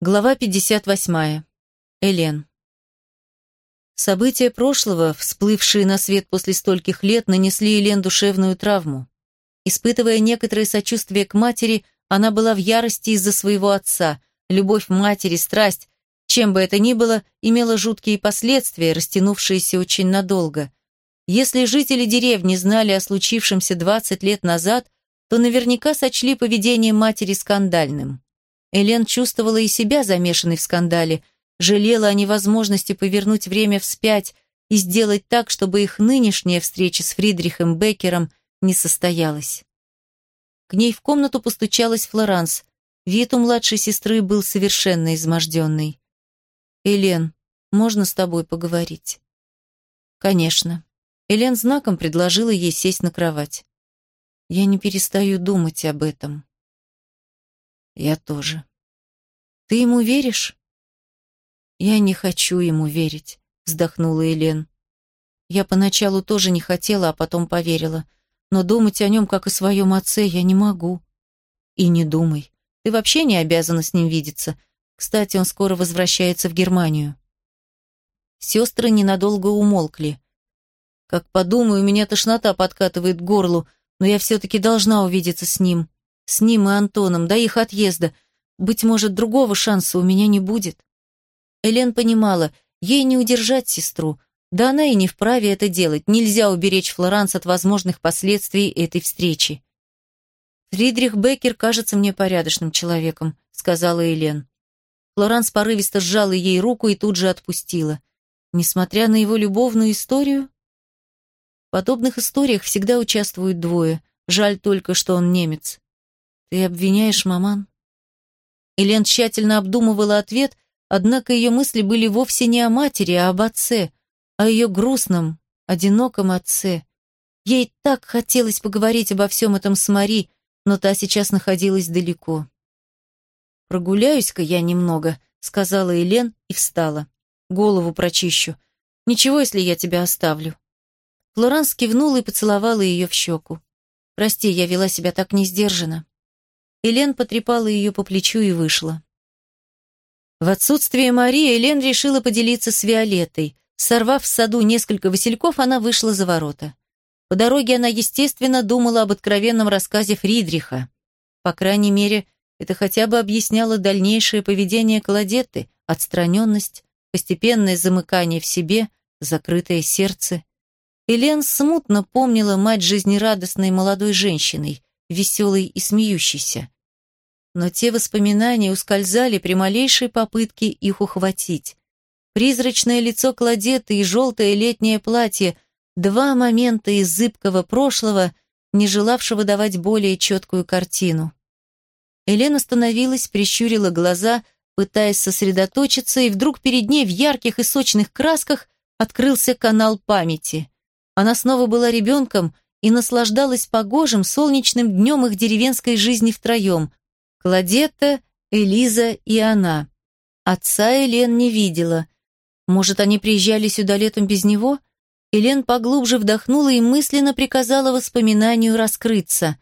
Глава 58. Элен. События прошлого, всплывшие на свет после стольких лет, нанесли Элен душевную травму. Испытывая некоторое сочувствие к матери, она была в ярости из-за своего отца. Любовь матери, страсть, чем бы это ни было, имела жуткие последствия, растянувшиеся очень надолго. Если жители деревни знали о случившемся 20 лет назад, то наверняка сочли поведение матери скандальным. Элен чувствовала и себя замешанной в скандале, жалела о невозможности повернуть время вспять и сделать так, чтобы их нынешняя встреча с Фридрихом Беккером не состоялась. К ней в комнату постучалась Флоранс. Вид у младшей сестры был совершенно изможденный. «Элен, можно с тобой поговорить?» «Конечно». Элен знаком предложила ей сесть на кровать. «Я не перестаю думать об этом». Я тоже. Ты ему веришь? Я не хочу ему верить, вздохнула Елен. Я поначалу тоже не хотела, а потом поверила. Но думать о нем, как о своем отце, я не могу. И не думай. Ты вообще не обязана с ним видеться. Кстати, он скоро возвращается в Германию. Сестры ненадолго умолкли. Как подумаю, у меня тошнота подкатывает к горлу, но я все-таки должна увидеться с ним. С ним и Антоном, до их отъезда. Быть может, другого шанса у меня не будет. Элен понимала, ей не удержать сестру. Да она и не вправе это делать. Нельзя уберечь Флоранс от возможных последствий этой встречи. «Фридрих Беккер кажется мне порядочным человеком», — сказала Элен. Флоранс порывисто сжала ей руку и тут же отпустила. Несмотря на его любовную историю? В подобных историях всегда участвуют двое. Жаль только, что он немец. «Ты обвиняешь маман?» Элен тщательно обдумывала ответ, однако ее мысли были вовсе не о матери, а об отце, о ее грустном, одиноком отце. Ей так хотелось поговорить обо всем этом с Мари, но та сейчас находилась далеко. «Прогуляюсь-ка я немного», — сказала Элен и встала. «Голову прочищу. Ничего, если я тебя оставлю». Флоранс кивнула и поцеловала ее в щеку. «Прости, я вела себя так несдержанно». Элен потрепала ее по плечу и вышла. В отсутствие Марии Элен решила поделиться с Виолеттой. Сорвав в саду несколько васильков, она вышла за ворота. По дороге она, естественно, думала об откровенном рассказе Фридриха. По крайней мере, это хотя бы объясняло дальнейшее поведение Кладетты, отстраненность, постепенное замыкание в себе, закрытое сердце. Элен смутно помнила мать жизнерадостной молодой женщиной, веселый и смеющийся. Но те воспоминания ускользали при малейшей попытке их ухватить. Призрачное лицо Кладеты и желтое летнее платье – два момента из зыбкого прошлого, не желавшего давать более четкую картину. Елена остановилась, прищурила глаза, пытаясь сосредоточиться, и вдруг перед ней в ярких и сочных красках открылся канал памяти. Она снова была ребенком – и наслаждалась погожим солнечным днем их деревенской жизни втроем. Кладетта, Элиза и она. Отца Элен не видела. Может, они приезжали сюда летом без него? Элен поглубже вдохнула и мысленно приказала воспоминанию раскрыться.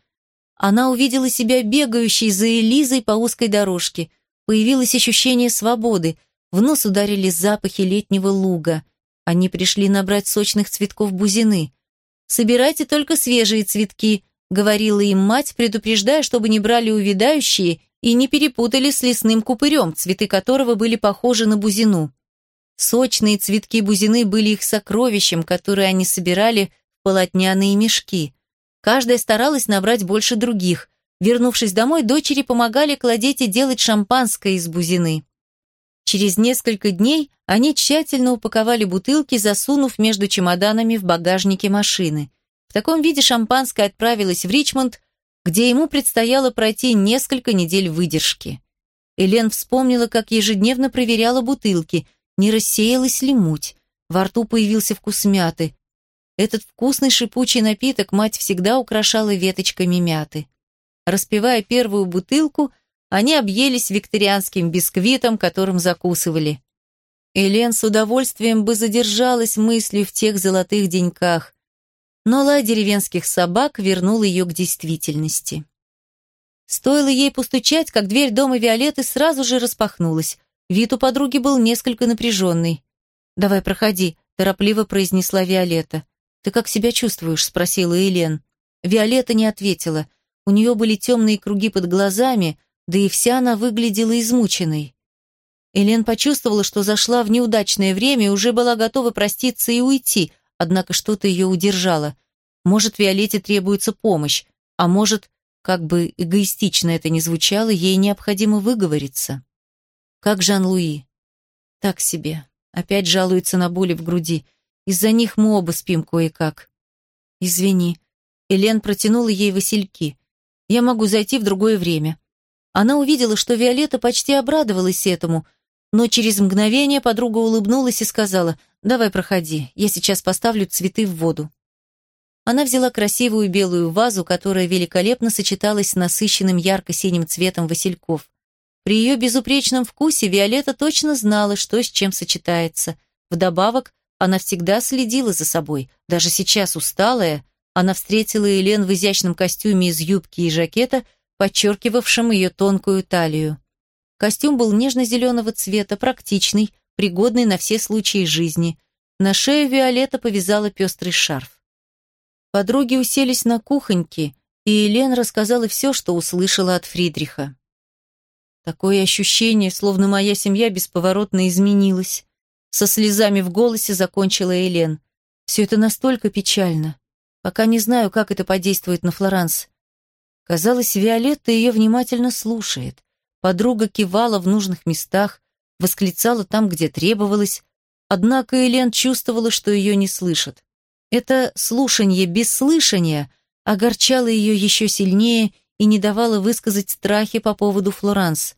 Она увидела себя бегающей за Элизой по узкой дорожке. Появилось ощущение свободы. В нос ударили запахи летнего луга. Они пришли набрать сочных цветков бузины. «Собирайте только свежие цветки», — говорила им мать, предупреждая, чтобы не брали увядающие и не перепутали с лесным купырем, цветы которого были похожи на бузину. Сочные цветки бузины были их сокровищем, которое они собирали в полотняные мешки. Каждая старалась набрать больше других. Вернувшись домой, дочери помогали Кладете делать шампанское из бузины. Через несколько дней они тщательно упаковали бутылки, засунув между чемоданами в багажнике машины. В таком виде шампанское отправилось в Ричмонд, где ему предстояло пройти несколько недель выдержки. Элен вспомнила, как ежедневно проверяла бутылки, не рассеялась ли муть. Во рту появился вкус мяты. Этот вкусный шипучий напиток мать всегда украшала веточками мяты. Распивая первую бутылку – они объелись викторианским бисквитом, которым закусывали. Элен с удовольствием бы задержалась мыслью в тех золотых деньках, но лай деревенских собак вернул ее к действительности. Стоило ей постучать, как дверь дома Виолетты сразу же распахнулась. Вид у подруги был несколько напряженный. «Давай, проходи», – торопливо произнесла Виолетта. «Ты как себя чувствуешь?» – спросила Елен. Виолетта не ответила. У нее были темные круги под глазами, да и вся она выглядела измученной. Элен почувствовала, что зашла в неудачное время и уже была готова проститься и уйти, однако что-то ее удержало. Может, Виолетте требуется помощь, а может, как бы эгоистично это ни звучало, ей необходимо выговориться. Как Жан-Луи? Так себе. Опять жалуется на боли в груди. Из-за них мы оба спим кое-как. Извини. Элен протянула ей васильки. Я могу зайти в другое время. Она увидела, что Виолетта почти обрадовалась этому, но через мгновение подруга улыбнулась и сказала, «Давай проходи, я сейчас поставлю цветы в воду». Она взяла красивую белую вазу, которая великолепно сочеталась с насыщенным ярко-синим цветом васильков. При ее безупречном вкусе Виолетта точно знала, что с чем сочетается. Вдобавок, она всегда следила за собой. Даже сейчас, усталая, она встретила Елен в изящном костюме из юбки и жакета, подчеркивавшем ее тонкую талию. Костюм был нежно-зеленого цвета, практичный, пригодный на все случаи жизни. На шею Виолетта повязала пестрый шарф. Подруги уселись на кухоньке, и Елен рассказала все, что услышала от Фридриха. Такое ощущение, словно моя семья бесповоротно изменилась. Со слезами в голосе закончила Елен. Все это настолько печально. Пока не знаю, как это подействует на Флоранс. Казалось, Виолетта ее внимательно слушает. Подруга кивала в нужных местах, восклицала там, где требовалось, однако Элен чувствовала, что ее не слышат. Это слушанье без слышания огорчало ее еще сильнее и не давало высказать страхи по поводу Флоранс.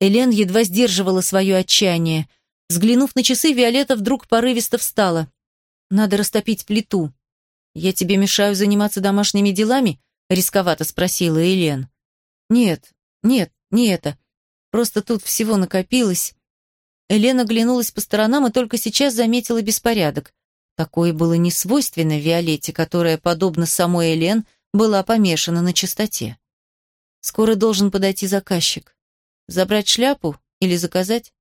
Элен едва сдерживала свое отчаяние. Взглянув на часы, Виолетта вдруг порывисто встала. «Надо растопить плиту». «Я тебе мешаю заниматься домашними делами?» — рисковато спросила Элен. «Нет, нет, не это. Просто тут всего накопилось». Элена оглянулась по сторонам и только сейчас заметила беспорядок. Такое было не свойственно Виолетте, которая, подобно самой Элен, была помешана на чистоте. Скоро должен подойти заказчик. Забрать шляпу или заказать?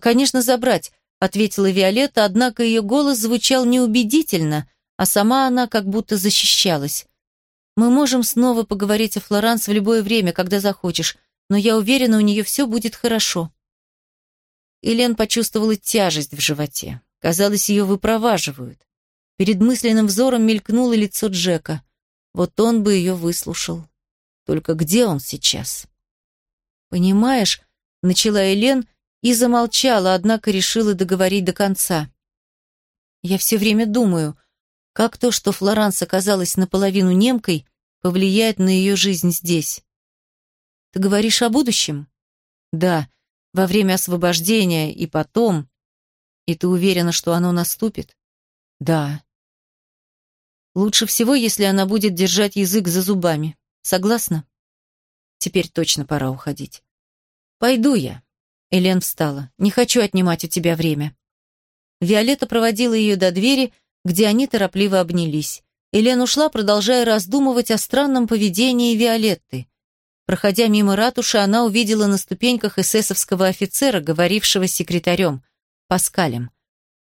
Конечно, забрать, ответила Виолетта, однако ее голос звучал неубедительно, а сама она как будто защищалась. Мы можем снова поговорить о Флоранс в любое время, когда захочешь, но я уверена, у нее все будет хорошо. Элен почувствовала тяжесть в животе. Казалось, ее выпроваживают. Перед мысленным взором мелькнуло лицо Джека. Вот он бы ее выслушал. Только где он сейчас? «Понимаешь», — начала Элен и замолчала, однако решила договорить до конца. «Я все время думаю, как то, что Флоранс оказалась наполовину немкой, повлияет на ее жизнь здесь. Ты говоришь о будущем? Да, во время освобождения и потом. И ты уверена, что оно наступит? Да. Лучше всего, если она будет держать язык за зубами. Согласна? Теперь точно пора уходить. Пойду я. Элен встала. Не хочу отнимать у тебя время. Виолетта проводила ее до двери, где они торопливо обнялись. Элен ушла, продолжая раздумывать о странном поведении Виолетты. Проходя мимо ратуши, она увидела на ступеньках эсэсовского офицера, говорившего с секретарем. Паскалем.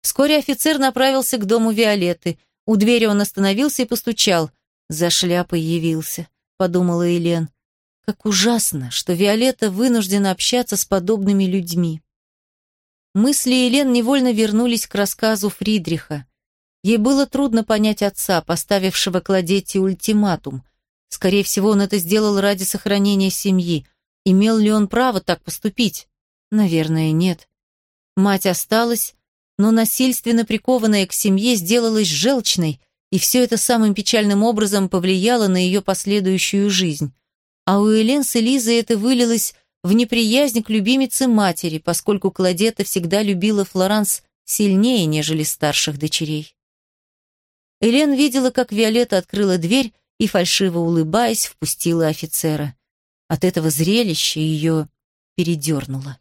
Вскоре офицер направился к дому Виолетты. У двери он остановился и постучал. «За шляпой явился», — подумала Елен. «Как ужасно, что Виолетта вынуждена общаться с подобными людьми». Мысли Елен невольно вернулись к рассказу Фридриха. Ей было трудно понять отца, поставившего Кладетти ультиматум. Скорее всего, он это сделал ради сохранения семьи. Имел ли он право так поступить? Наверное, нет. Мать осталась, но насильственно прикованная к семье сделалась желчной, и все это самым печальным образом повлияло на ее последующую жизнь. А у Элен с Элизой это вылилось в неприязнь к любимице матери, поскольку Кладета всегда любила Флоранс сильнее, нежели старших дочерей. Элен видела, как Виолетта открыла дверь и, фальшиво улыбаясь, впустила офицера. От этого зрелища ее передернуло.